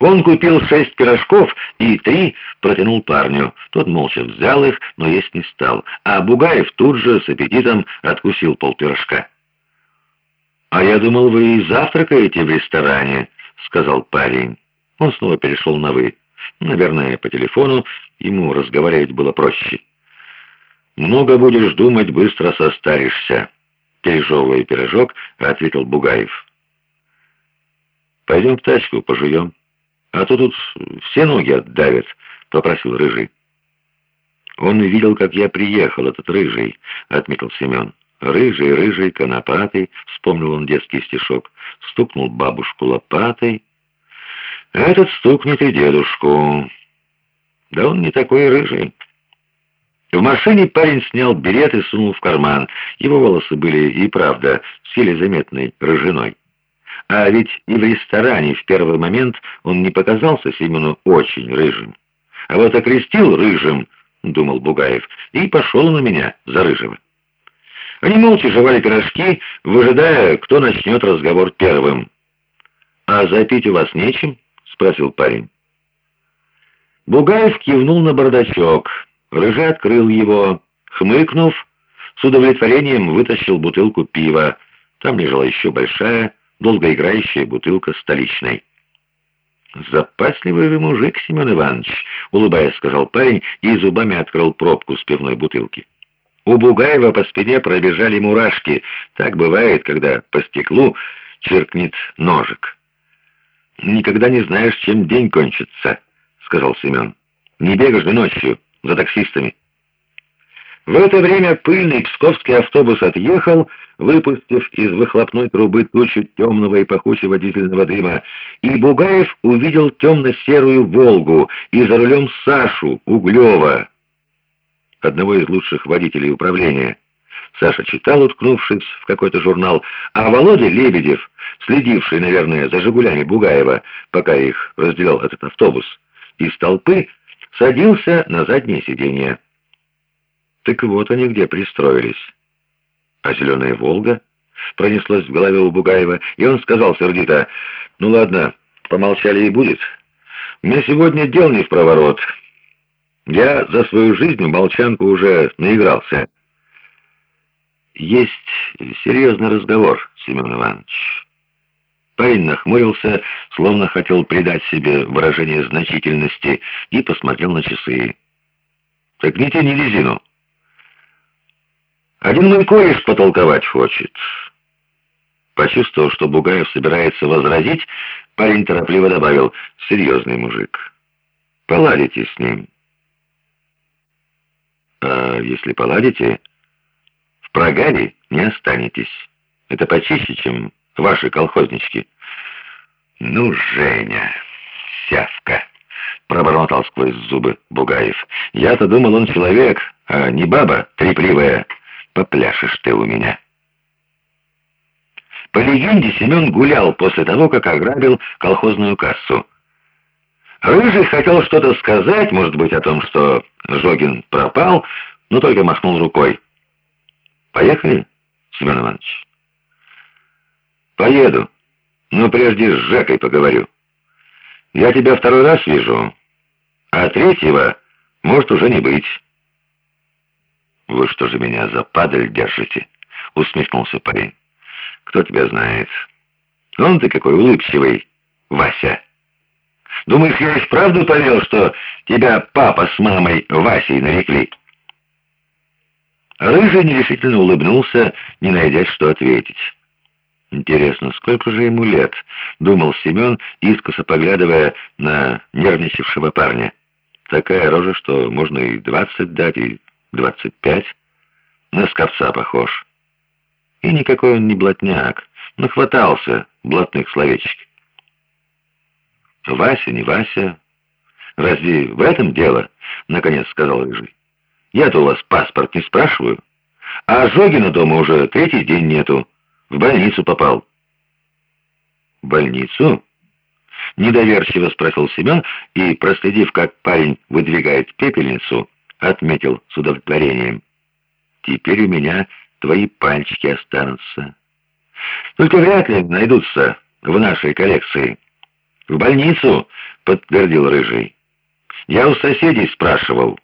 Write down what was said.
Он купил шесть пирожков и три протянул парню. Тот молча взял их, но есть не стал, а Бугаев тут же с аппетитом откусил полпирожка. «А я думал, вы и завтракаете в ресторане», — сказал парень. Он снова перешел на «вы». Наверное, по телефону ему разговаривать было проще. «Много будешь думать, быстро состаришься», — пережевывая пирожок, ответил Бугаев. «Пойдем в тачку, пожуем. А то тут все ноги отдавят», — попросил Рыжий. «Он видел, как я приехал, этот Рыжий», — отметил Семен. «Рыжий, рыжий, конопатый», — вспомнил он детский стишок, стукнул бабушку лопатой. «Этот стукнет и дедушку». «Да он не такой рыжий». В машине парень снял берет и сунул в карман. Его волосы были и правда силе заметной рыжиной. А ведь и в ресторане в первый момент он не показался Семену очень рыжим. А вот окрестил рыжим, думал Бугаев, и пошел на меня за рыжего. Они молча жевали пирожки, выжидая, кто начнет разговор первым. «А запить у вас нечем?» — спросил парень. Бугаев кивнул на бардачок. Рыжий открыл его. Хмыкнув, с удовлетворением вытащил бутылку пива. Там лежала еще большая, долгоиграющая бутылка столичной. «Запасливый вы мужик, Семен Иванович», — улыбаясь, сказал парень и зубами открыл пробку с пивной бутылки. У Бугаева по спине пробежали мурашки. Так бывает, когда по стеклу черкнет ножик. «Никогда не знаешь, чем день кончится», — сказал Семен. «Не бегаешь же ночью за таксистами». В это время пыльный псковский автобус отъехал, выпустив из выхлопной трубы тучу темного и пахучего дизельного дыма, и Бугаев увидел темно-серую «Волгу» и за рулем Сашу Углева, одного из лучших водителей управления. Саша читал, уткнувшись в какой-то журнал, а Володя Лебедев, следивший, наверное, за «Жигулями» Бугаева, пока их разделял этот автобус, из толпы садился на заднее сиденье. Так вот они где пристроились. А «Зеленая Волга» пронеслась в голове у Бугаева, и он сказал сердито, «Ну ладно, помолчали и будет. Мне сегодня дел не в проворот». Я за свою жизнь молчанку уже наигрался. Есть серьезный разговор, Семен Иванович. Парень нахмурился, словно хотел придать себе выражение значительности, и посмотрел на часы. «Так не тяни резину. Один мой кореш потолковать хочет». Почувствовав, что Бугаев собирается возразить, парень торопливо добавил «серьезный мужик. Поладите с ним». А если поладите, в прогаре не останетесь. Это почище, чем ваши колхознички. Ну, Женя, сявка, пробормотал сквозь зубы Бугаев. Я-то думал, он человек, а не баба трепливая. Попляшешь ты у меня. По легенде, Семен гулял после того, как ограбил колхозную кассу. Рыжий хотел что-то сказать, может быть, о том, что Жогин пропал, но только махнул рукой. «Поехали, Семен Иванович?» «Поеду, но прежде с Жекой поговорю. Я тебя второй раз вижу, а третьего может уже не быть». «Вы что же меня за падаль держите?» — усмехнулся парень. «Кто тебя знает? Он ты какой улыбчивый, Вася». Думаешь, я и вправду поверил, что тебя папа с мамой Васей нарекли?» Рыжий нерешительно улыбнулся, не найдя, что ответить. «Интересно, сколько же ему лет?» — думал Семен, искоса поглядывая на нервничавшего парня. «Такая рожа, что можно и двадцать дать, и двадцать пять. На скопца похож. И никакой он не блатняк, нахватался блатных словечек. Вася, не Вася. Разве в этом дело? Наконец сказал Рыжий. Я-то у вас паспорт не спрашиваю. А Жогина дома уже третий день нету. В больницу попал. В больницу? Недоверчиво спросил Семен и, проследив, как парень выдвигает пепельницу, отметил с удовлетворением. Теперь у меня твои пальчики останутся. Только вряд ли найдутся в нашей коллекции. «В больницу!» подтвердил Рыжий. «Я у соседей спрашивал».